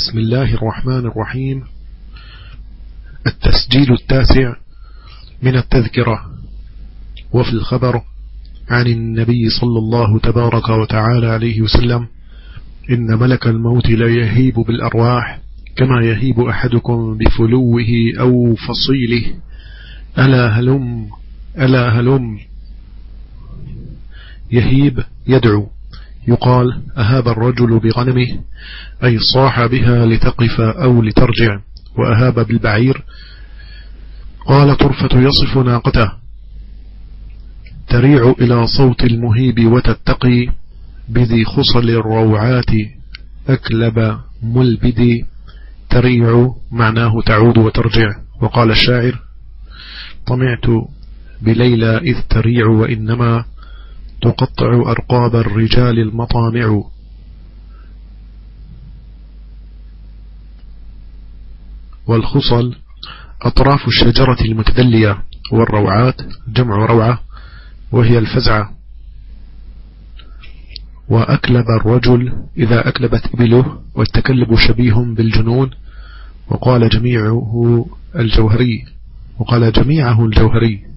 بسم الله الرحمن الرحيم. التسجيل التاسع من التذكرة. وفي الخبر عن النبي صلى الله تبارك وتعالى عليه وسلم إن ملك الموت لا يهيب بالأرواح كما يهيب أحدكم بفلوه أو فصيله. ألا هلم ألا هلم. يهيب يدعو. يقال أهاب الرجل بغنمه أي صاح بها لتقف أو لترجع وأهاب بالبعير. قال طرفة يصف ناقته تريع إلى صوت المهيب وتتقي بذي خصل الروعات أكلب ملبد تريع معناه تعود وترجع. وقال الشاعر طمعت بليلى إذ تريع وإنما تقطع أرقاب الرجال المطامع. والخصل أطراف الشجرة المتدلية والروعات جمع روعة وهي الفزعة وأكلب الرجل إذا أكلبت إبله والتكلب شبيه بالجنون. وقال جميعه الجوهري وقال جميعه الجوهري.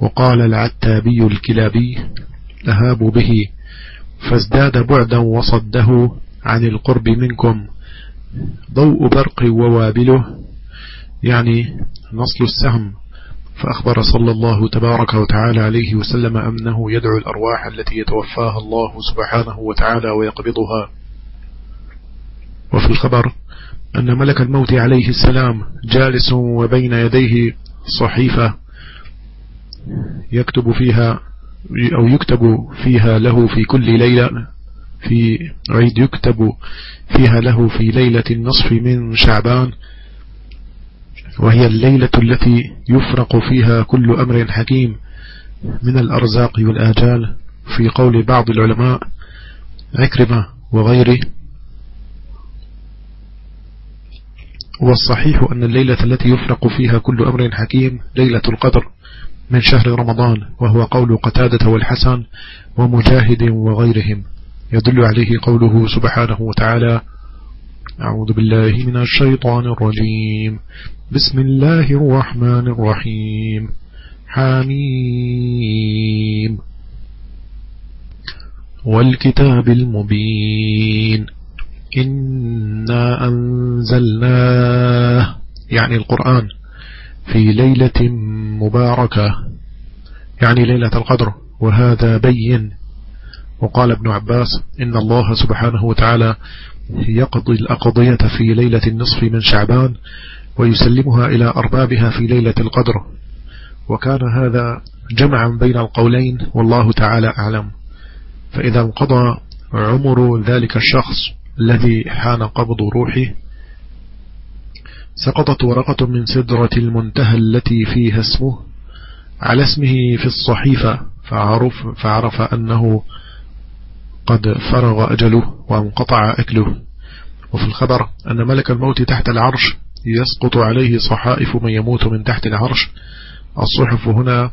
وقال العتابي الكلابي أهاب به فازداد بعدا وصده عن القرب منكم ضوء برق ووابله يعني نصل السهم فأخبر صلى الله تبارك وتعالى عليه وسلم أنه يدعو الأرواح التي يتوفاها الله سبحانه وتعالى ويقبضها. وفي الخبر أن ملك الموت عليه السلام جالس وبين يديه صحيفة يكتب فيها أو يكتب فيها له في كل ليلة في عيد يكتب فيها له في ليلة النصف من شعبان وهي الليلة التي يفرق فيها كل أمر حكيم من الأرزاق والآجال في قول بعض العلماء عكرمة وغيره. والصحيح أن الليلة التي يفرق فيها كل أمر حكيم ليلة القدر. من شهر رمضان وهو قول قتادة والحسن ومجاهد وغيرهم. يدل عليه قوله سبحانه وتعالى أعوذ بالله من الشيطان الرجيم. بسم الله الرحمن الرحيم. حميم. والكتاب المبين. إنا أنزلناه. يعني القرآن. في ليلة مباركة يعني ليلة القدر وهذا بين. وقال ابن عباس إن الله سبحانه وتعالى يقضي الأقضية في ليلة النصف من شعبان ويسلمها إلى أربابها في ليلة القدر. وكان هذا جمعا بين القولين والله تعالى أعلم. فإذا انقضى عمر ذلك الشخص الذي حان قبض روحه سقطت ورقة من سدرة المنتهى التي فيها اسمه على اسمه في الصحيفة فعرف, فعرف أنه قد فرغ أجله وانقطع أكله. وفي الخبر أن ملك الموت تحت العرش يسقط عليه صحائف من يموت من تحت العرش. الصحف هنا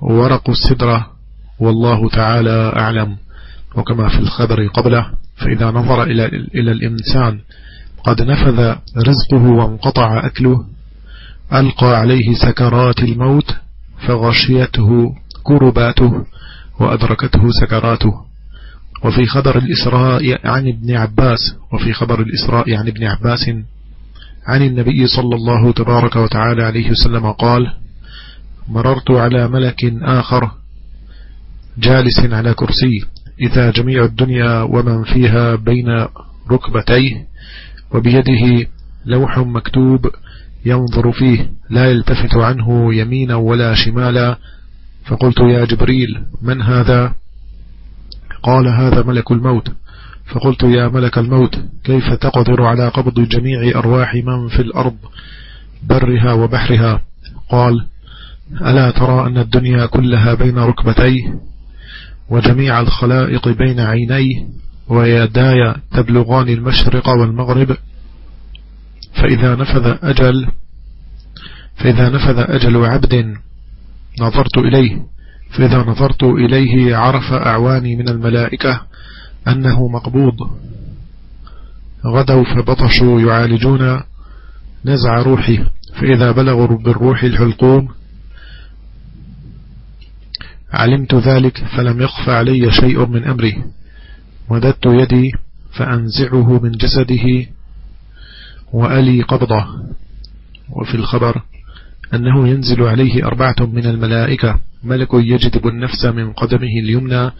ورق السدرة والله تعالى أعلم. وكما في الخبر قبله فإذا نظر إلى, إلى الإنسان قد نفذ رزقه وانقطع أكله ألقى عليه سكرات الموت فغشيته كرباته وأدركته سكراته. وفي خبر الإسراء عن ابن عباس وفي خبر الإسراء عن ابن عباس عن النبي صلى الله تبارك وتعالى عليه وسلم قال مررت على ملك آخر جالس على كرسي إذا جميع الدنيا ومن فيها بين ركبتيه وبيده لوح مكتوب ينظر فيه لا يلتفت عنه يمينا ولا شمالا. فقلت يا جبريل من هذا؟ قال هذا ملك الموت. فقلت يا ملك الموت كيف تقدر على قبض جميع أرواح من في الأرض برها وبحرها؟ قال ألا ترى أن الدنيا كلها بين ركبتيه وجميع الخلائق بين عينيه؟ ويداي تبلغان المشرق والمغرب فإذا نفذ أجل فإذا نفذ أجل عبد نظرت إليه فإذا نظرت إليه عرف أعواني من الملائكة أنه مقبوض. غدوا فبطشوا يعالجون نزع روحي فإذا بلغوا بالروح الحلقوم علمت ذلك فلم يخف علي شيء من أمري. مددت يدي فأنزعه من جسده وألي قبضه. وفي الخبر أنه ينزل عليه أربعة من الملائكة ملك يجذب النفس من قدمه اليمنى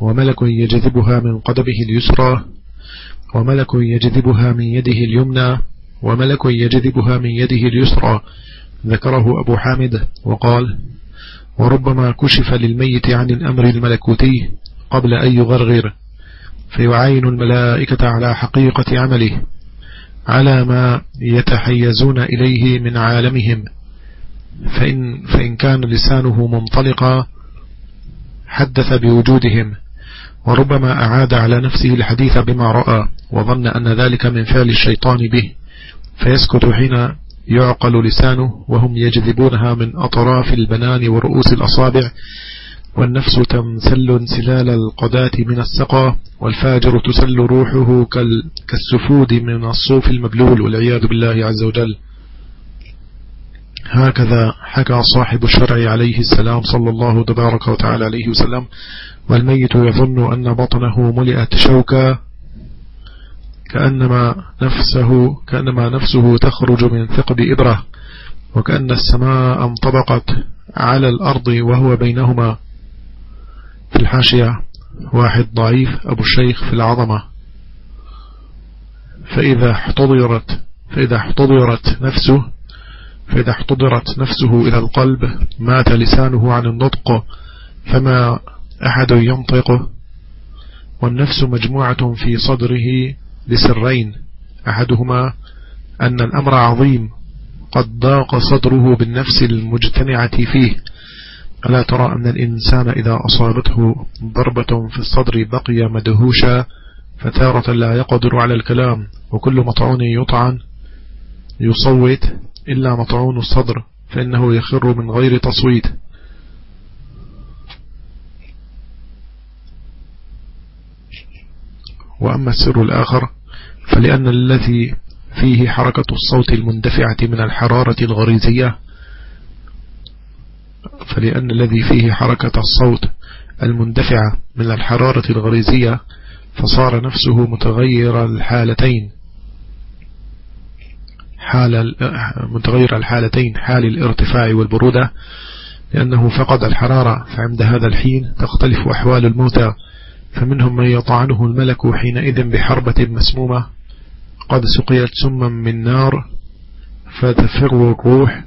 وملك يجذبها من قدمه اليسرى وملك يجذبها من يده اليمنى وملك يجذبها من يده اليسرى. ذكره أبو حامد وقال وربما كشف للميت عن الأمر الملكوتي قبل أن يغرغر فيعاين الملائكة على حقيقة عمله على ما يتحيزون إليه من عالمهم. فإن, فإن كان لسانه منطلقا حدث بوجودهم وربما أعاد على نفسه الحديث بما رأى وظن أن ذلك من فعل الشيطان به. فيسكت حين يعقل لسانه وهم يجذبونها من أطراف البنان ورؤوس الأصابع والنفس تنسل انسلال القداة من السقى والفاجر تسل روحه كالسفود من الصوف المبلول والعياذ بالله عز وجل. هكذا حكى صاحب الشرع عليه السلام صلى الله تبارك وتعالى عليه وسلم. والميت يظن أن بطنه ملئت شوكا كأنما نفسه كأنما نفسه تخرج من ثقب إبرة وكأن السماء انطبقت على الأرض وهو بينهما. في الحاشية. واحد ضعيف أبو الشيخ في العظمة. فإذا احتضرت فإذا احتضرت نفسه فإذا احتضرت نفسه إلى القلب مات لسانه عن النطق فما أحد ينطقه والنفس مجموعة في صدره لسرين. أحدهما أن الأمر عظيم قد ضاق صدره بالنفس المجتمعة فيه. ألا ترى أن الإنسان إذا أصابته ضربة في الصدر بقي مدهوشا فتارة لا يقدر على الكلام وكل مطعون يطعن يصوت إلا مطعون الصدر فإنه يخر من غير تصويت. وأما السر الآخر فلأن الذي فيه حركة الصوت المندفعة من الحرارة الغريزية فلأن الذي فيه حركة الصوت المندفعة من الحرارة الغريزية فصار نفسه متغير الحالتين. حال متغير الحالتين حال الارتفاع والبرودة لأنه فقد الحرارة فعند هذا الحين تختلف أحوال الموتى فمنهم من يطعنه الملك حينئذ بحربة مسمومة قد سقيت سما من نار فتفر الروح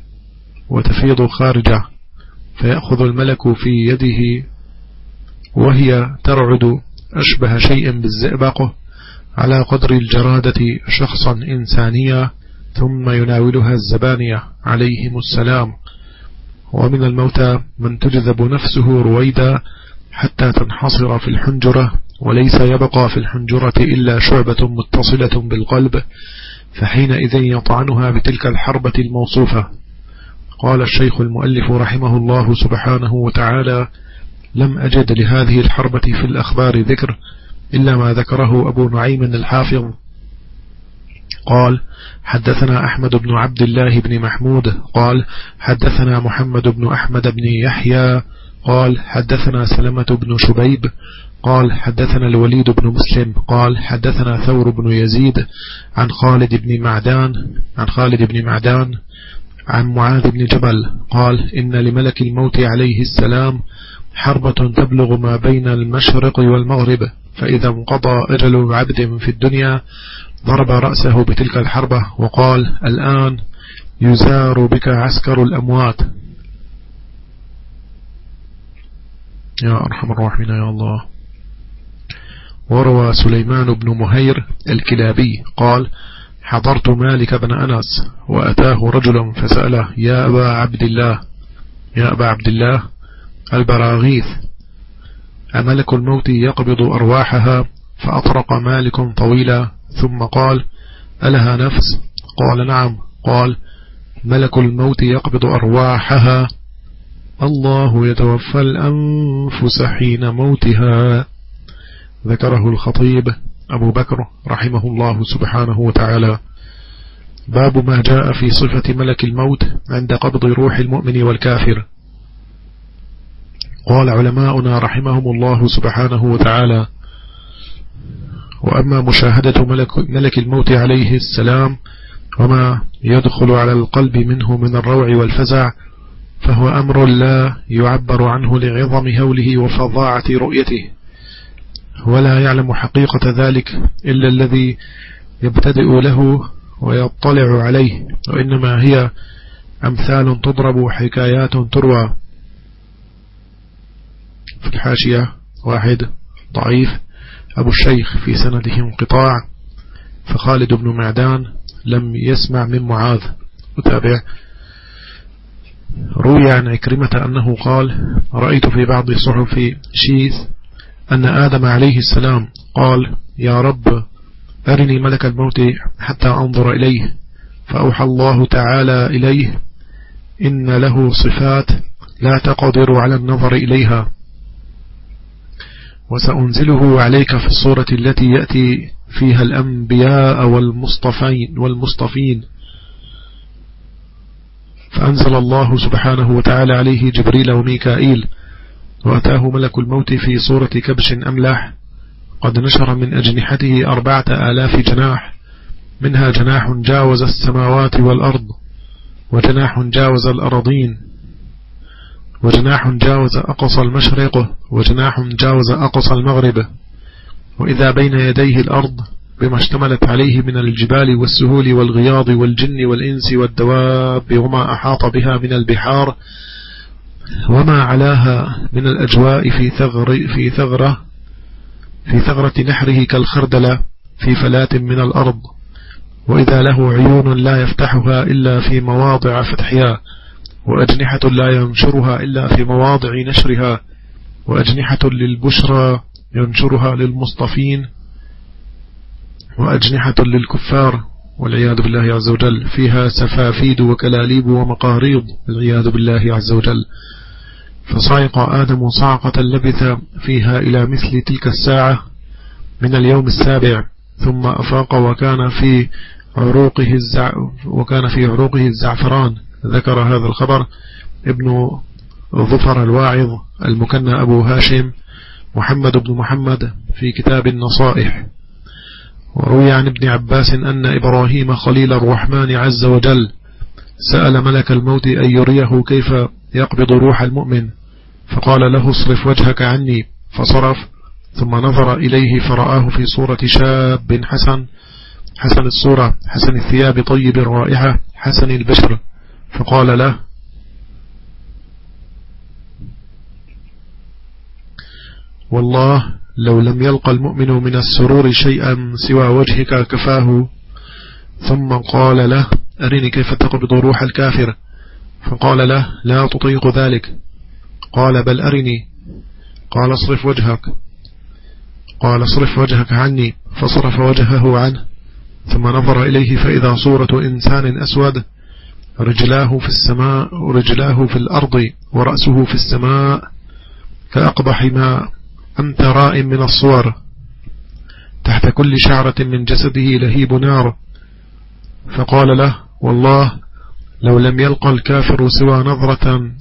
وتفيض خارجه. فيأخذ الملك في يده وهي ترعد أشبه شيء بالزئبق على قدر الجرادة شخصا إنسانيا ثم يناولها الزبانية عليهم السلام. ومن الموتى من تجذب نفسه رويدا حتى تنحصر في الحنجرة وليس يبقى في الحنجرة إلا شعبة متصلة بالقلب فحينئذ يطعنها بتلك الحربة الموصوفة. قال الشيخ المؤلف رحمه الله سبحانه وتعالى لم أجد لهذه الحربة في الأخبار ذكر إلا ما ذكره أبو نعيم الحافظ. قال حدثنا أحمد بن عبد الله بن محمود. قال حدثنا محمد بن أحمد بن يحيى. قال حدثنا سلمة بن شبيب. قال حدثنا الوليد بن مسلم. قال حدثنا ثور بن يزيد. عن خالد بن معدان. عن خالد بن معدان. عن معاذ بن جبل قال إن لملك الموت عليه السلام حربة تبلغ ما بين المشرق والمغرب فإذا انقضى أجل عبد في الدنيا ضرب رأسه بتلك الحربة وقال الآن يزار بك عسكر الأموات. يا أرحم الراحمين يا الله. وروى سليمان بن مهير الكلابي قال حضرت مالك بن أنس وأتاه رجل فسأله يا أبا عبد الله يا أبا عبد الله البراغيث أملك الموت يقبض أرواحها فأطرق مالك طويلا؟ ثم قال ألها نفس؟ قال نعم. قال ملك الموت يقبض أرواحها. الله يتوفى الأنفس حين موتها. ذكره الخطيب أبو بكر رحمه الله سبحانه وتعالى. باب ما جاء في صفة ملك الموت عند قبض روح المؤمن والكافر. قال علماؤنا رحمهم الله سبحانه وتعالى وأما مشاهدة ملك, ملك الموت عليه السلام وما يدخل على القلب منه من الروع والفزع فهو أمر لا يعبر عنه لعظم هوله وفظاعة رؤيته. ولا يعلم حقيقة ذلك إلا الذي يبتدئ له ويطلع عليه وإنما هي أمثال تضرب حكايات تروى. في الحاشية واحد ضعيف أبو الشيخ في سنده انقطاع فخالد بن معدان لم يسمع من معاذ. متابع روي عن عكرمة أنه قال رأيت في بعض صحف شيث أن آدم عليه السلام قال يا رب أرني ملك الموت حتى أنظر إليه فأوحى الله تعالى إليه إن له صفات لا تقدر على النظر إليها. وسأنزله عليك في الصورة التي يأتي فيها الأنبياء والمصطفين, والمصطفين. فأنزل الله سبحانه وتعالى عليه جبريل وميكائيل وأتاه ملك الموت في صورة كبش أملح قد نشر من أجنحته أربعة آلاف جناح. منها جناح جاوز السماوات والأرض وجناح جاوز الأرضين وجناح جاوز أقصى المشرق وجناح جاوز أقصى المغرب. وإذا بين يديه الأرض بما اشتملت عليه من الجبال والسهول والغياض والجن والإنس والدواب وما أحاط بها من البحار وما علاها من الأجواء في ثغر في ثغرة في ثغرة نحره كالخردلة في فلاة من الأرض. وإذا له عيون لا يفتحها إلا في مواضع فتحها وأجنحة لا ينشرها إلا في مواضع نشرها وأجنحة للبشرى ينشرها للمصطفين وأجنحة للكفار. والعياذ بالله عز وجل. فيها سفافيد وكلاليب ومقاريض. والعياذ بالله عز وجل. فصعق آدم صعقة لبث فيها إلى مثل تلك الساعة من اليوم السابع. ثم أفاق وكان في عروقه الزع وكان في عروقه الزعفران. ذكر هذا الخبر ابن ظفر الواعظ المكنى أبو هاشم محمد بن محمد في كتاب النصائح. وروي عن ابن عباس أن إبراهيم خليل الرحمن عز وجل سأل ملك الموت أن يريه كيف يقبض روح المؤمن. فقال له اصرف وجهك عني. فصرف ثم نظر إليه فرآه في صورة شاب حسن حسن الصورة حسن الثياب طيب الرائحة حسن البشر. فقال له والله لو لم يلقى المؤمن من السرور شيئا سوى وجهك كفاه. ثم قال له أرني كيف تقبض روح الكافر؟ فقال له لا تطيق ذلك. قال بل أرني. قال اصرف وجهك. قال اصرف وجهك عني. فصرف وجهه عنه. ثم نظر إليه فإذا صورة إنسان أسود رجلاه في السماء ورجلاه في الأرض ورأسه في السماء كأقبح ما أنت راء من الصور تحت كل شعرة من جسده لهيب نار؟ فقال له والله لو لم يلقى الكافر سوى نظرة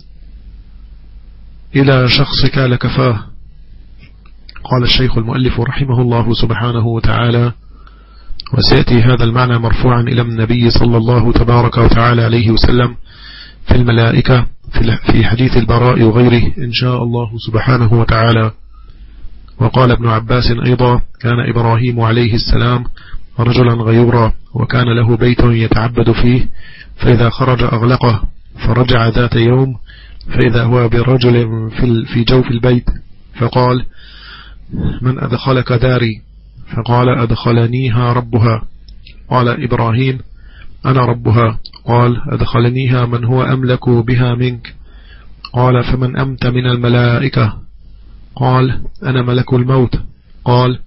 إلى شخصك لكفاه. قال الشيخ المؤلف رحمه الله سبحانه وتعالى وسيأتي هذا المعنى مرفوعا إلى النبي صلى الله تبارك وتعالى عليه وسلم في الملائكة في حديث البراء وغيره إن شاء الله سبحانه وتعالى. وقال ابن عباس أيضا كان إبراهيم عليه السلام رجلا غيورا وكان له بيت يتعبد فيه فإذا خرج أغلقه فرجع ذات يوم فإذا هو برجل في جوف البيت فقال من أدخلك داري؟ فقال أدخلنيها ربها. قال إبراهيم أنا ربها. قال أدخلنيها من هو أملك بها منك. قال فمن أمت من الملائكة؟ قال أنا ملك الموت. قال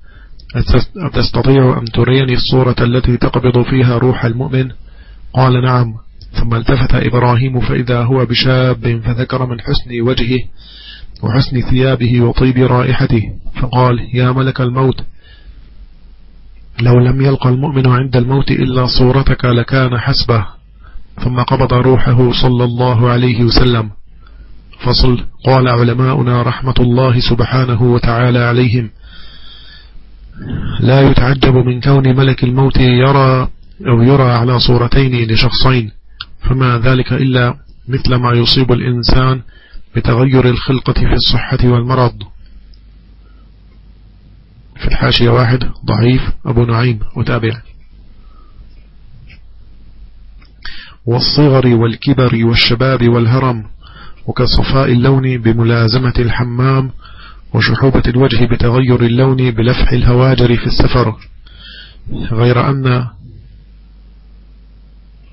أتستطيع أن تريني الصورة التي تقبض فيها روح المؤمن؟ قال نعم. ثم التفت إبراهيم فإذا هو بشاب فذكر من حسن وجهه وحسن ثيابه وطيب رائحته فقال يا ملك الموت لو لم يلقى المؤمن عند الموت إلا صورتك لكان حسبه. ثم قبض روحه صلى الله عليه وسلم. فصل. قال علماؤنا رحمة الله سبحانه وتعالى عليهم. لا يتعجب من كون ملك الموت يرى أو يرى على صورتين لشخصين فما ذلك إلا مثل ما يصيب الإنسان بتغير الخلقة في الصحة والمرض. في الحاشية واحد ضعيف أبو نعيم وتابع والصغر والكبر والشباب والهرم. وكصفاء اللون بملازمة الحمام وشحوبة الوجه بتغير اللون بلفح الهواجر في السفر. غير أن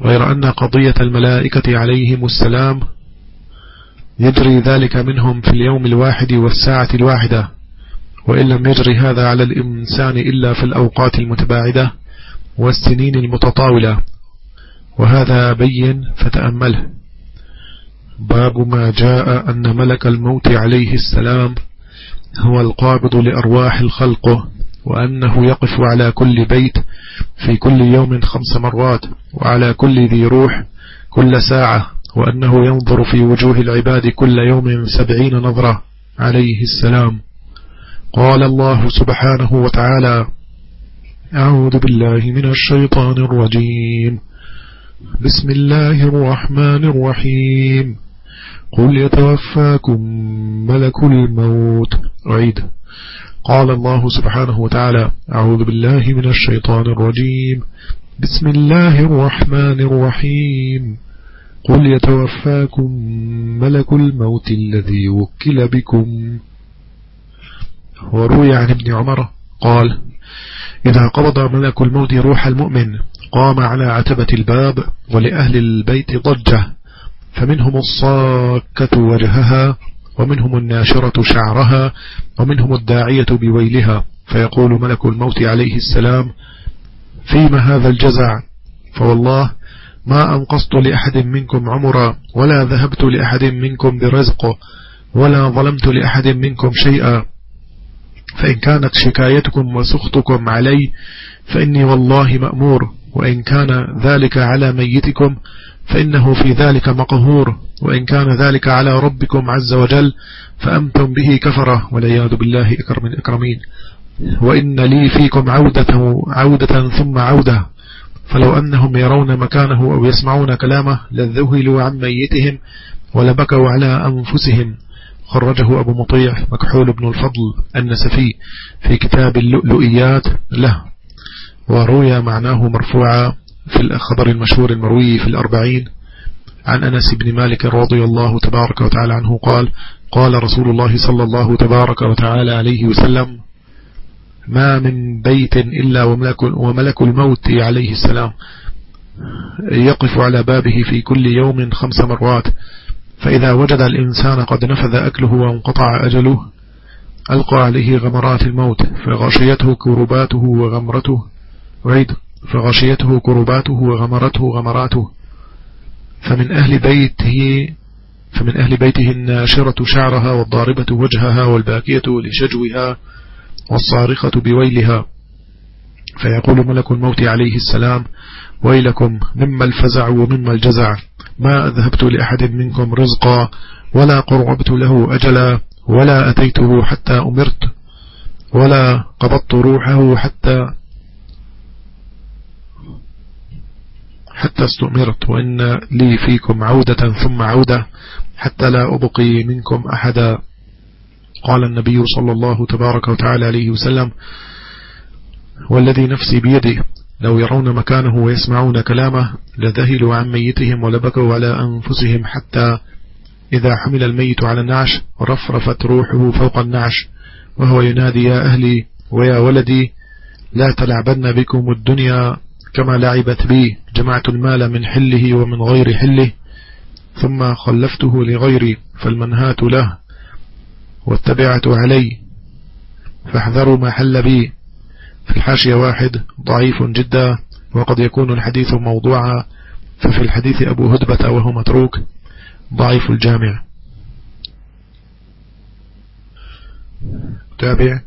غير أن قضية الملائكة عليهم السلام يجري ذلك منهم في اليوم الواحد والساعة الواحدة وإن لم يجري هذا على الإنسان إلا في الأوقات المتباعدة والسنين المتطاولة. وهذا بين فتأمله. باب ما جاء أن ملك الموت عليه السلام هو القابض لأرواح الخلق وأنه يقف على كل بيت في كل يوم خمس مرات وعلى كل ذي روح كل ساعة وأنه ينظر في وجوه العباد كل يوم سبعين نظرة عليه السلام. قال الله سبحانه وتعالى أعوذ بالله من الشيطان الرجيم. بسم الله الرحمن الرحيم. قل يتوفاكم ملك الموت عيد. قال الله سبحانه وتعالى أعوذ بالله من الشيطان الرجيم. بسم الله الرحمن الرحيم. قل يتوفاكم ملك الموت الذي وكل بكم. وروي عن ابن عمر قال إذا قبض ملك الموت روح المؤمن قام على عتبة الباب ولأهل البيت ضجة. فمنهم الصاكة وجهها ومنهم الناشرة شعرها ومنهم الداعية بويلها. فيقول ملك الموت عليه السلام فيما هذا الجزع؟ فوالله ما أنقصت لأحد منكم عمرا ولا ذهبت لأحد منكم برزق ولا ظلمت لأحد منكم شيئا. فإن كانت شكايتكم وسخطكم علي فإني والله مأمور. وإن كان ذلك على ميتكم فإنه في ذلك مقهور وإن كان ذلك على ربكم عز وجل فأمتم به كفرة والعياذ بالله أكرم الأكرمين وإن لي فيكم عودة, عودة ثم عودة فلو أنهم يرون مكانه أو يسمعون كلامه لذهلوا عن ميتهم ولبكوا على أنفسهم. خرجه أبو مطيع مكحول بن الفضل النسفي في كتاب اللؤلؤيات له وروي معناه مرفوعا. في الخبر المشهور المروي في الأربعين عن أنس بن مالك رضي الله تبارك وتعالى عنه قال قال رسول الله صلى الله تبارك وتعالى عليه وسلم ما من بيت إلا وملك, وملك الموت عليه السلام يقف على بابه في كل يوم خمس مرات فإذا وجد الإنسان قد نفذ أكله وانقطع أجله ألقى عليه غمرات الموت فغشيته كرباته وغمرته وعيد فغشيته كرباته وغمرته غمراته. فمن أهل بيته فمن أهل بيته الناشرة شعرها والضاربة وجهها والباكية لشجوها والصارخة بويلها. فيقول ملك الموت عليه السلام ويلكم مما الفزع ومما الجزع. ما أذهبت لأحد منكم رزقا ولا قربت له أجلا ولا أتيته حتى أمرت ولا قبضت روحه حتى حتى استؤمرت وإن لي فيكم عودة ثم عودة حتى لا أبقي منكم أحدا. قال النبي صلى الله تبارك وتعالى عليه وسلم والذي نفسي بيده لو يرون مكانه ويسمعون كلامه لذهلوا عن ميتهم ولبكوا على أنفسهم حتى إذا حمل الميت على النعش رفرفت روحه فوق النعش وهو ينادي يا أهلي ويا ولدي لا تلعبن بكم الدنيا كما لعبت بي. جمعت المال من حله ومن غير حله ثم خلفته لغيري فالمنهات له واتبعت علي فاحذروا ما حل بي. في الحاشية واحد ضعيف جدا وقد يكون الحديث موضوعا ففي الحديث أبو هدبة وهو متروك ضعيف الجامع. تابع.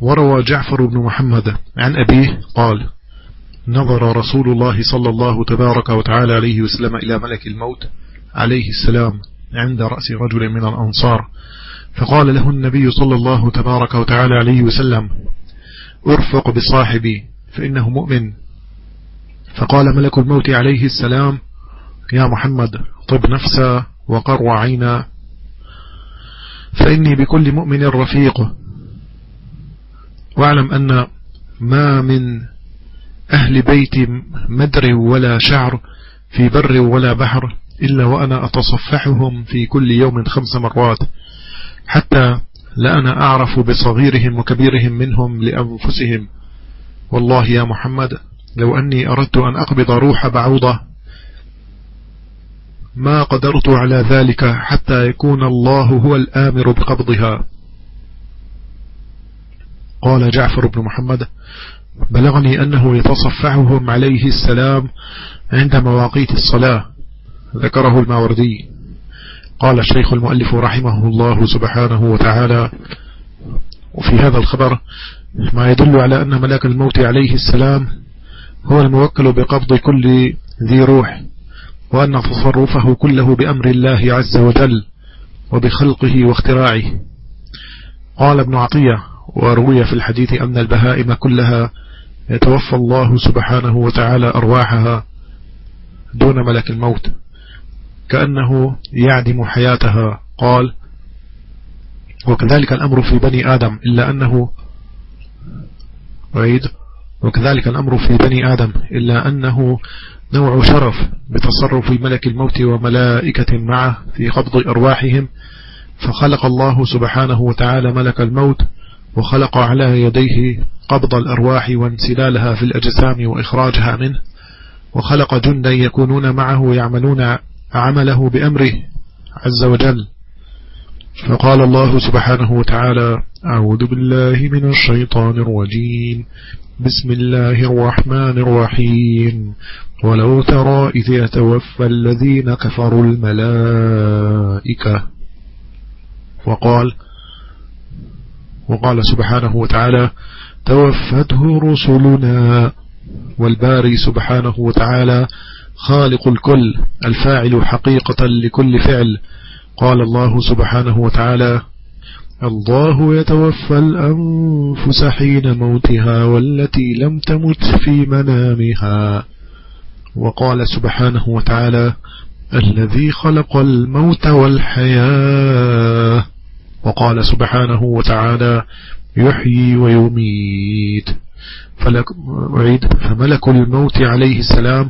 وروى جعفر بن محمد عن أبيه قال نظر رسول الله صلى الله تبارك وتعالى عليه وسلم إلى ملك الموت عليه السلام عند رأس رجل من الأنصار فقال له النبي صلى الله تبارك وتعالى عليه وسلم أرفق بصاحبي فإنه مؤمن. فقال ملك الموت عليه السلام يا محمد طب نفسا وقر عينا فإني بكل مؤمن رفيق. واعلم أن ما من أهل بيت مدر ولا شعر في بر ولا بحر إلا وأنا أتصفحهم في كل يوم خمس مرات حتى لأنا أعرف بصغيرهم وكبيرهم منهم لأنفسهم. والله يا محمد لو أني أردت أن أقبض روح بعوضة ما قدرت على ذلك حتى يكون الله هو الآمر بقبضها. قال جعفر بن محمد بلغني أنه يتصفحهم عليه السلام عند مواقيت الصلاة ذكره الماوردي. قال الشيخ المؤلف رحمه الله سبحانه وتعالى وفي هذا الخبر ما يدل على أن ملاك الموت عليه السلام هو الموكل بقبض كل ذي روح وأن تصرفه كله بأمر الله عز وجل وبخلقه واختراعه. قال ابن عطية وروي في الحديث أن البهائم كلها يتوفى الله سبحانه وتعالى أرواحها دون ملك الموت. كأنه يعدم حياتها. قال وكذلك الأمر في بني آدم إلا أنه عيد وكذلك الأمر في بني آدم إلا أنه نوع شرف بتصرف ملك الموت وملائكة معه في قبض أرواحهم. فخلق الله سبحانه وتعالى ملك الموت وخلق على يديه قبض الأرواح وانسلالها في الأجسام وإخراجها منه وخلق جندا يكونون معه يعملون عمله بأمره عز وجل. فقال الله سبحانه وتعالى أعوذ بالله من الشيطان الرجيم. بسم الله الرحمن الرحيم. ولو ترى إذ يتوفى الذين كفروا الملائكة. وقال وقال سبحانه وتعالى توفته رسلنا والباري سبحانه وتعالى خالق الكل الفاعل حقيقة لكل فعل. قال الله سبحانه وتعالى الله يتوفى الأنفس حين موتها والتي لم تمت في منامها. وقال سبحانه وتعالى الذي خلق الموت والحياة. وقال سبحانه وتعالى يحيي ويميت. فلك فملك الموت عليه السلام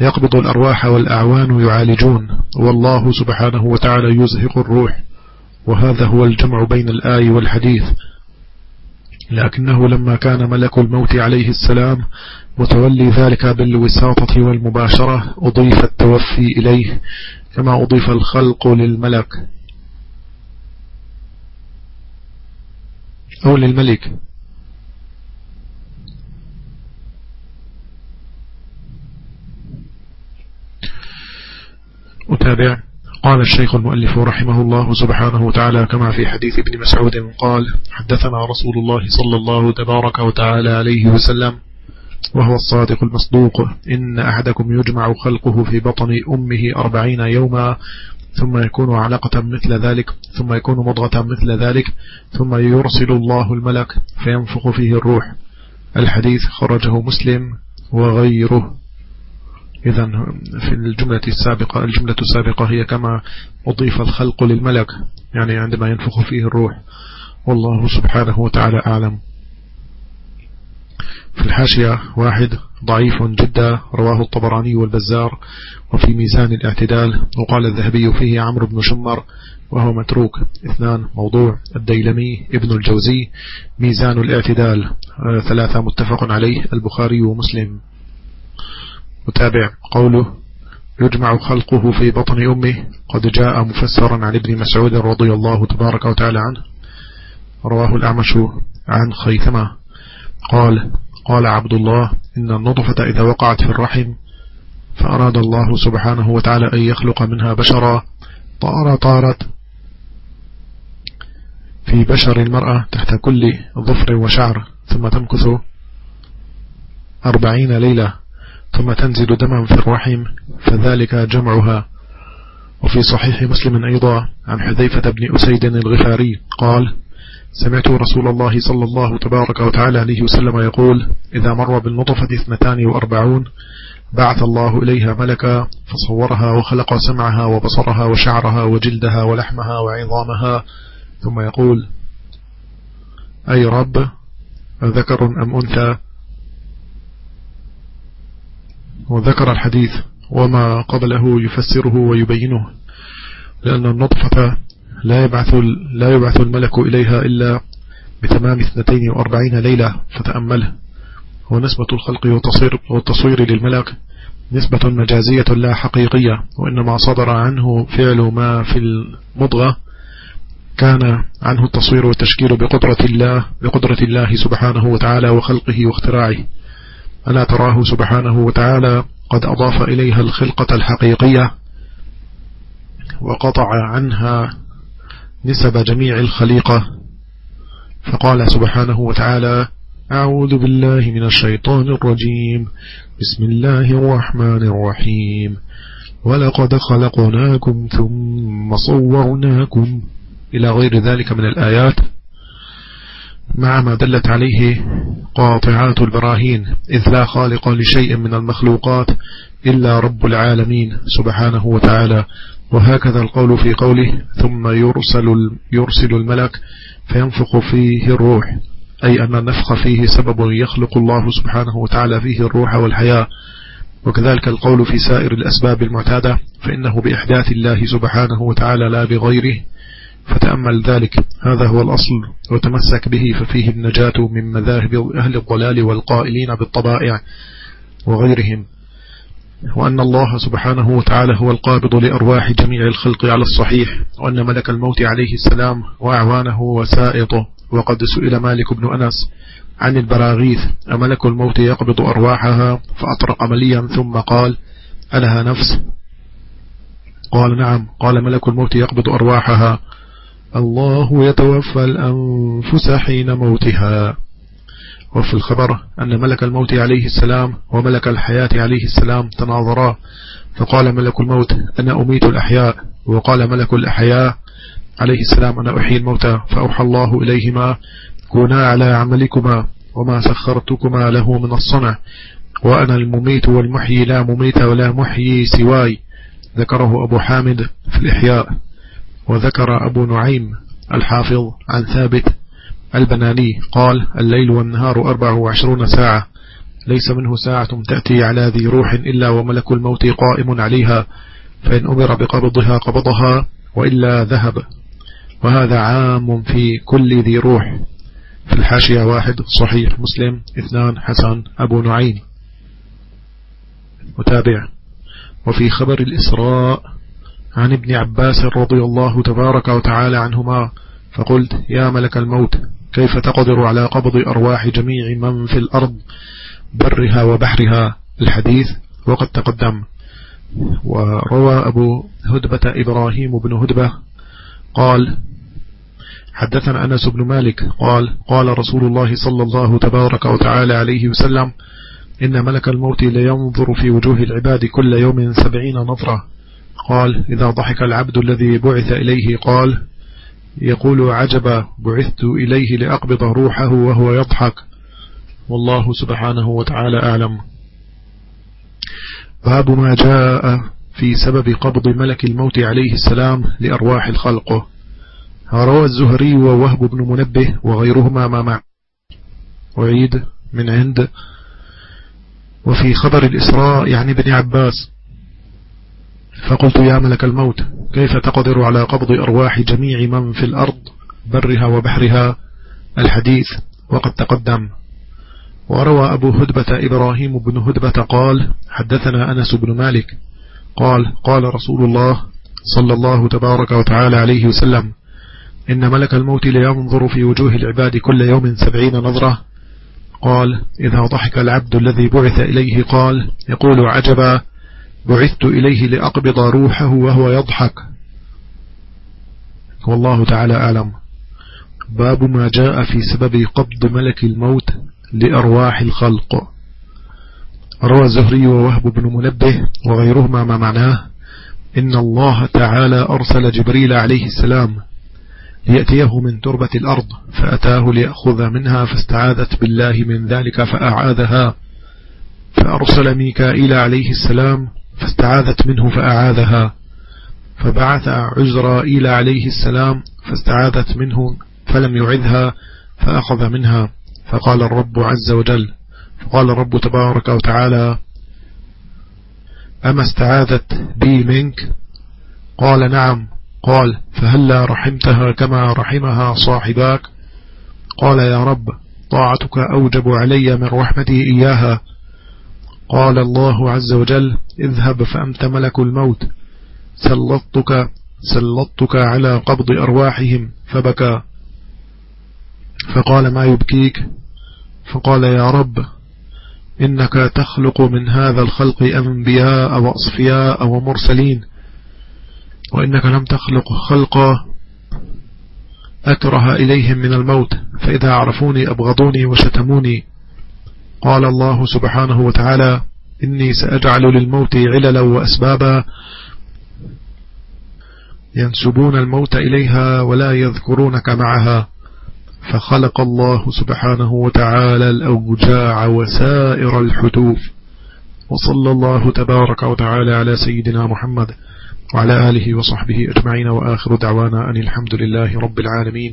يقبض الأرواح والأعوان يعالجون والله سبحانه وتعالى يزهق الروح. وهذا هو الجمع بين الآي والحديث. لكنه لما كان ملك الموت عليه السلام متولي ذلك بالوساطة والمباشرة أضيف التوفي إليه كما أضيف الخلق للملك. أو للملك. أتابع. قال الشيخ المؤلف رحمه الله سبحانه وتعالى كما في حديث ابن مسعود قال حدثنا رسول الله صلى الله تبارك وتعالى عليه وسلم وهو الصادق المصدوق إن أحدكم يجمع خلقه في بطن أمه أربعين يوما ثم يكون علقة مثل ذلك ثم يكون مضغة مثل ذلك ثم يرسل الله الملك فينفخ فيه الروح. الحديث خرجه مسلم وغيره. إذا في الجملة السابقة الجملة السابقة هي كما أضيف الخلق للملك يعني عندما ينفخ فيه الروح. والله سبحانه وتعالى أعلم. في الحاشية واحد ضعيف جدا رواه الطبراني والبزار وفي ميزان الاعتدال وقال الذهبي فيه عمرو بن شمر وهو متروك. اثنان موضوع الديلمي ابن الجوزي ميزان الاعتدال. آه، ثلاثة متفق عليه البخاري ومسلم. متابع قوله يجمع خلقه في بطن أمه. قد جاء مفسرا عن ابن مسعود رضي الله تبارك وتعالى عنه رواه الأعمش عن خيثمة. قال قال عبد الله إن النطفة إذا وقعت في الرحم فأراد الله سبحانه وتعالى أن يخلق منها بشرا طار طارت في بشر المرأة تحت كل ظفر وشعر ثم تمكث أربعين ليلة ثم تنزل دما في الرحم فذلك جمعها. وفي صحيح مسلم أيضا عن حذيفة بن أسيد الغفاري قال سمعت رسول الله صلى الله تبارك وتعالى عليه وسلم يقول إذا مر بالنطفة اثنتان وأربعون بعث الله إليها ملكا فصورها وخلق سمعها وبصرها وشعرها وجلدها ولحمها وعظامها ثم يقول أي رب ذكر أم أنثى؟ وذكر الحديث وما قبله يفسره ويبينه لأن النطفة لا يبعث, لا يبعث الملك إليها إلا بتمام اثنتين وأربعين ليلة فتأمله. ونسبة الخلق والتصوير, والتصوير للملك نسبة مجازية لا حقيقية وإنما صدر عنه فعل ما في المضغة. كان عنه التصوير والتشكيل بقدرة الله بقدرة الله سبحانه وتعالى وخلقه واختراعه. ألا تراه سبحانه وتعالى قد أضاف إليها الخلقة الحقيقية وقطع عنها نسب جميع الخليقة. فقال سبحانه وتعالى أعوذ بالله من الشيطان الرجيم. بسم الله الرحمن الرحيم. ولقد خلقناكم ثم صورناكم. إلى غير ذلك من الآيات. مع ما دلت عليه قاطعات البراهين إذ لا خالق لشيء من المخلوقات إلا رب العالمين سبحانه وتعالى. وهكذا القول في قوله ثم يرسل, يرسل الملك فينفق فيه الروح أي أن النفخ فيه سبب يخلق الله سبحانه وتعالى فيه الروح والحياة. وكذلك القول في سائر الأسباب المعتادة فإنه بإحداث الله سبحانه وتعالى لا بغيره. فتأمل ذلك هذا هو الأصل وتمسك به ففيه النجاة من مذاهب أهل الضلال والقائلين بالطبائع وغيرهم. وأن الله سبحانه وتعالى هو القابض لأرواح جميع الخلق على الصحيح وأن ملك الموت عليه السلام وأعوانه وسائطه. وقد سئل مالك بن أنس عن البراغيث أملك الموت يقبض أرواحها؟ فأطرق مليا ثم قال ألها نفس؟ قال نعم. قال ملك الموت يقبض أرواحها. الله يتوفى الأنفس حين موتها. وفي الخبر أن ملك الموت عليه السلام وملك الحياة عليه السلام تناظرا فقال ملك الموت أنا أميت الأحياء. وقال ملك الأحياء عليه السلام أنا أحيي الموتى فأوحى الله إليهما كونا على عملكما وما سخرتكما له من الصنع وأنا المميت والمحيي لا مميت ولا محيي سواي. ذكره أبو حامد في الإحياء وذكر أبو نعيم الحافظ عن ثابت البناني قال الليل والنهار أربع وعشرون ساعة. ليس منه ساعة تأتي على ذي روح إلا وملك الموت قائم عليها. فإن أمر بقبضها قبضها وإلا ذهب. وهذا عام في كل ذي روح. في الحاشية واحد صحيح مسلم. اثنان حسن. أبو نعيم. متابع. وفي خبر الإسراء عن ابن عباس رضي الله تبارك وتعالى عنهما فقلت يا ملك الموت كيف تقدر على قبض أرواح جميع من في الأرض برها وبحرها؟ الحديث وقد تقدم. وروى أبو هدبة إبراهيم بن هدبة قال حدثنا أنس بن مالك قال قال رسول الله صلى الله تبارك وتعالى عليه وسلم إن ملك الموت لينظر في وجوه العباد كل يوم سبعين نظرة. قال إذا ضحك العبد الذي بعث إليه قال يقول عجبا بعثت إليه لأقبض روحه وهو يضحك. والله سبحانه وتعالى أعلم. باب ما جاء في سبب قبض ملك الموت عليه السلام لأرواح الخلق. روى الزهري ووهب بن منبه وغيرهما ما مع وعيد من عند. وفي خبر الإسراء يعني ابن عباس فقلت يا ملك الموت كيف تقدر على قبض أرواح جميع من في الأرض برها وبحرها؟ الحديث وقد تقدم. وروى أبو هدبة إبراهيم بن هدبة قال حدثنا أنس بن مالك قال قال رسول الله صلى الله تبارك وتعالى عليه وسلم إن ملك الموت لينظر في وجوه العباد كل يوم سبعين نظرة. قال إذا ضحك العبد الذي بعث إليه قال يقول عجبا بعثت إليه لأقبض روحه وهو يضحك. والله تعالى أعلم. باب ما جاء في سبب قبض ملك الموت لأرواح الخلق. روى الزهري ووهب بن منبه وغيرهما ما معناه. إن الله تعالى أرسل جبريل عليه السلام ليأتيه من تربة الأرض فأتاه ليأخذ منها فاستعاذت بالله من ذلك فأعاذها. فأرسل ميكائيل عليه السلام فاستعاذت منه فأعاذها. فبعث عزرائيل عليه السلام فاستعاذت منه فلم يعذها فأخذ منها. فقال الرب عز وجل فقال الرب تبارك وتعالى أما استعاذت بي منك؟ قال نعم. قال فهلا رحمتها كما رحمها صاحباك؟ قال يا رب طاعتك أوجب علي من رحمتي إياها. قال الله عز وجل اذهب فأنت ملك الموت سلطتك سلطتك على قبض أرواحهم فبكى. فقال ما يبكيك؟ فقال يا رب إنك تخلق من هذا الخلق أنبياء وأصفياء ومرسلين وإنك لم تخلق خلقا أكره إليهم من الموت فإذا عرفوني أبغضوني وشتموني. قال الله سبحانه وتعالى إني سأجعل للموت عللا وأسبابا ينسبون الموت إليها ولا يذكرونك معها فخلق الله سبحانه وتعالى الأوجاع وسائر الحتوف وصلى الله تبارك وتعالى على سيدنا محمد وعلى آله وصحبه أجمعين وآخر دعوانا أن الحمد لله رب العالمين